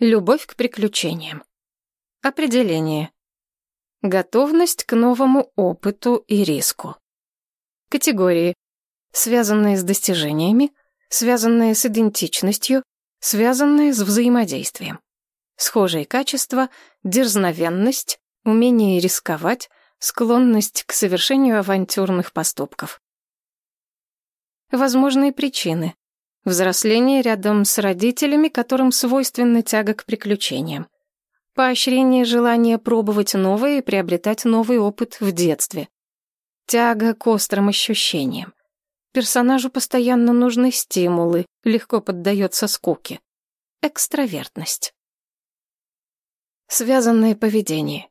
Любовь к приключениям. Определение. Готовность к новому опыту и риску. Категории. Связанные с достижениями, связанные с идентичностью, связанные с взаимодействием. Схожие качества, дерзновенность, умение рисковать, склонность к совершению авантюрных поступков. Возможные причины. Взросление рядом с родителями, которым свойственна тяга к приключениям. Поощрение желания пробовать новое и приобретать новый опыт в детстве. Тяга к острым ощущениям. Персонажу постоянно нужны стимулы, легко поддается скуке. Экстравертность. Связанное поведение.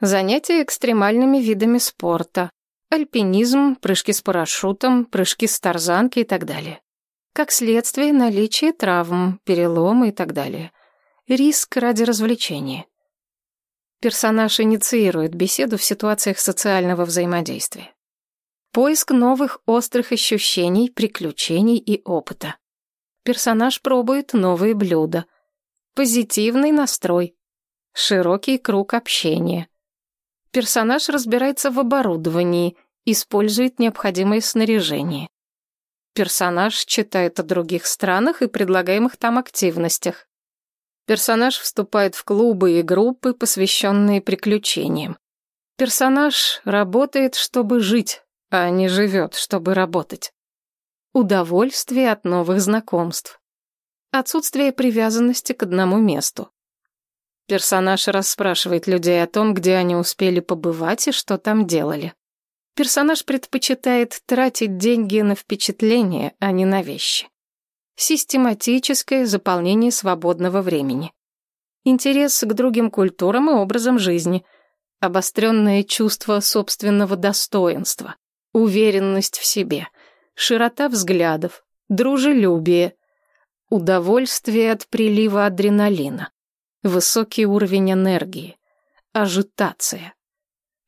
Занятия экстремальными видами спорта. Альпинизм, прыжки с парашютом, прыжки с тарзанки и так далее. Как следствие, наличие травм, переломы и так далее. Риск ради развлечения. Персонаж инициирует беседу в ситуациях социального взаимодействия. Поиск новых острых ощущений, приключений и опыта. Персонаж пробует новые блюда. Позитивный настрой. Широкий круг общения. Персонаж разбирается в оборудовании, использует необходимое снаряжение. Персонаж читает о других странах и предлагаемых там активностях. Персонаж вступает в клубы и группы, посвященные приключениям. Персонаж работает, чтобы жить, а не живет, чтобы работать. Удовольствие от новых знакомств. Отсутствие привязанности к одному месту. Персонаж расспрашивает людей о том, где они успели побывать и что там делали. Персонаж предпочитает тратить деньги на впечатления, а не на вещи. Систематическое заполнение свободного времени. Интерес к другим культурам и образам жизни. Обостренное чувство собственного достоинства. Уверенность в себе. Широта взглядов. Дружелюбие. Удовольствие от прилива адреналина. Высокий уровень энергии. Ажитация.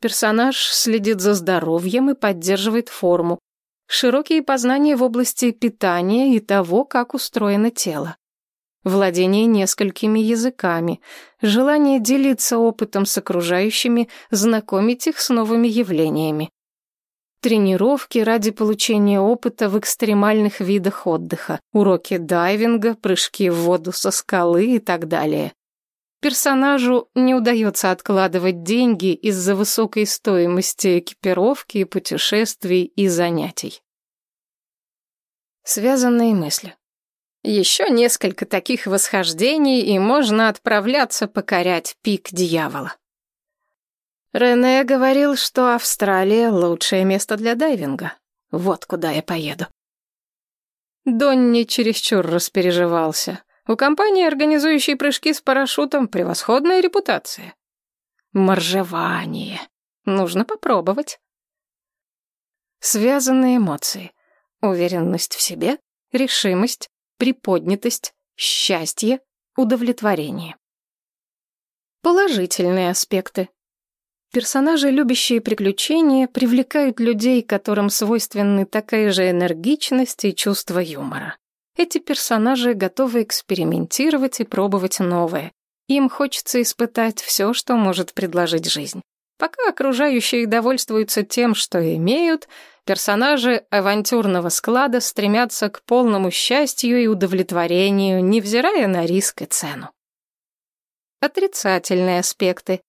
Персонаж следит за здоровьем и поддерживает форму. Широкие познания в области питания и того, как устроено тело. Владение несколькими языками, желание делиться опытом с окружающими, знакомить их с новыми явлениями. Тренировки ради получения опыта в экстремальных видах отдыха, уроки дайвинга, прыжки в воду со скалы и так далее. Персонажу не удается откладывать деньги из-за высокой стоимости экипировки, путешествий и занятий. Связанные мысли. Еще несколько таких восхождений, и можно отправляться покорять пик дьявола. Рене говорил, что Австралия — лучшее место для дайвинга. Вот куда я поеду. Донни чересчур распереживался. У компании, организующей прыжки с парашютом, превосходная репутация. Моржевание. Нужно попробовать. Связанные эмоции. Уверенность в себе, решимость, приподнятость, счастье, удовлетворение. Положительные аспекты. Персонажи, любящие приключения, привлекают людей, которым свойственны такая же энергичность и чувство юмора. Эти персонажи готовы экспериментировать и пробовать новое. Им хочется испытать все, что может предложить жизнь. Пока окружающие довольствуются тем, что имеют, персонажи авантюрного склада стремятся к полному счастью и удовлетворению, невзирая на риск и цену. Отрицательные аспекты.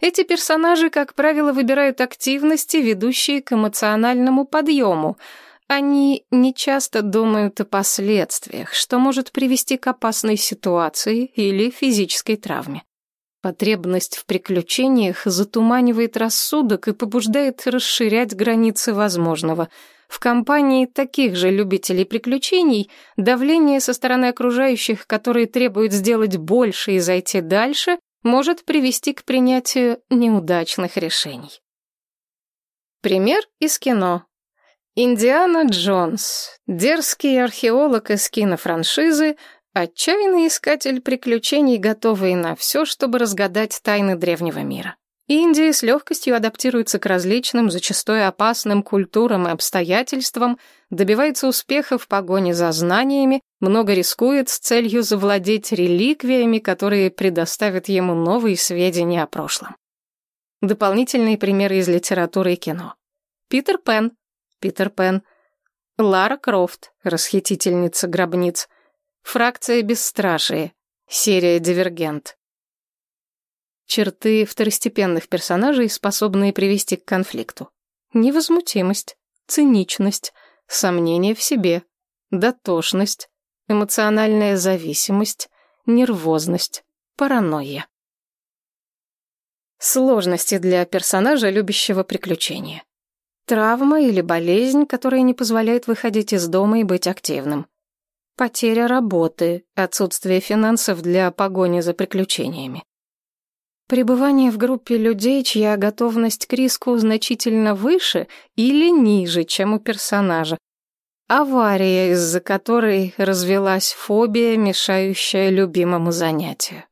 Эти персонажи, как правило, выбирают активности, ведущие к эмоциональному подъему — они не часто думают о последствиях, что может привести к опасной ситуации или физической травме. Потребность в приключениях затуманивает рассудок и побуждает расширять границы возможного. В компании таких же любителей приключений давление со стороны окружающих, которые требуют сделать больше и зайти дальше, может привести к принятию неудачных решений. Пример из кино. Индиана Джонс, дерзкий археолог из кинофраншизы, отчаянный искатель приключений, готовый на все, чтобы разгадать тайны древнего мира. Индия с легкостью адаптируется к различным, зачастую опасным культурам и обстоятельствам, добивается успеха в погоне за знаниями, много рискует с целью завладеть реликвиями, которые предоставят ему новые сведения о прошлом. Дополнительные примеры из литературы и кино. Питер Пен. Питер Пен. Лара Крофт, расхитительница гробниц. Фракция бесстрашие. Серия Дивергент. Черты второстепенных персонажей, способные привести к конфликту. Невозмутимость, циничность, сомнение в себе, дотошность, эмоциональная зависимость, нервозность, паранойя. Сложности для персонажа, любящего приключения. Травма или болезнь, которая не позволяет выходить из дома и быть активным. Потеря работы, отсутствие финансов для погони за приключениями. Пребывание в группе людей, чья готовность к риску значительно выше или ниже, чем у персонажа. Авария, из-за которой развелась фобия, мешающая любимому занятию.